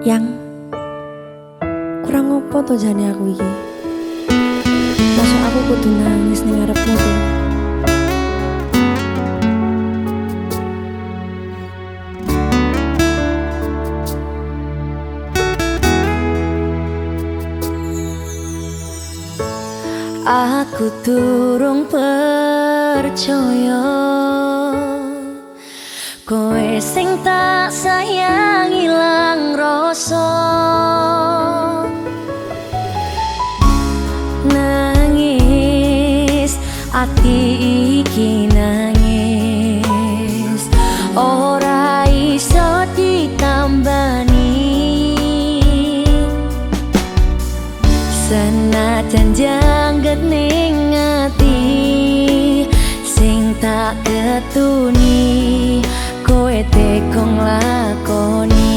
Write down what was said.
Yang kurang ngopo to jane aku iki? Masuk aku kudu nangis ning ngarepmu tuh. Aku turung percaya Kowe sing tak sayang ilang rasa. Nangis ati iki nangis. Ora iso ditambani. Senajan jangget ning ati sing tak ketuni 越えてこんなこに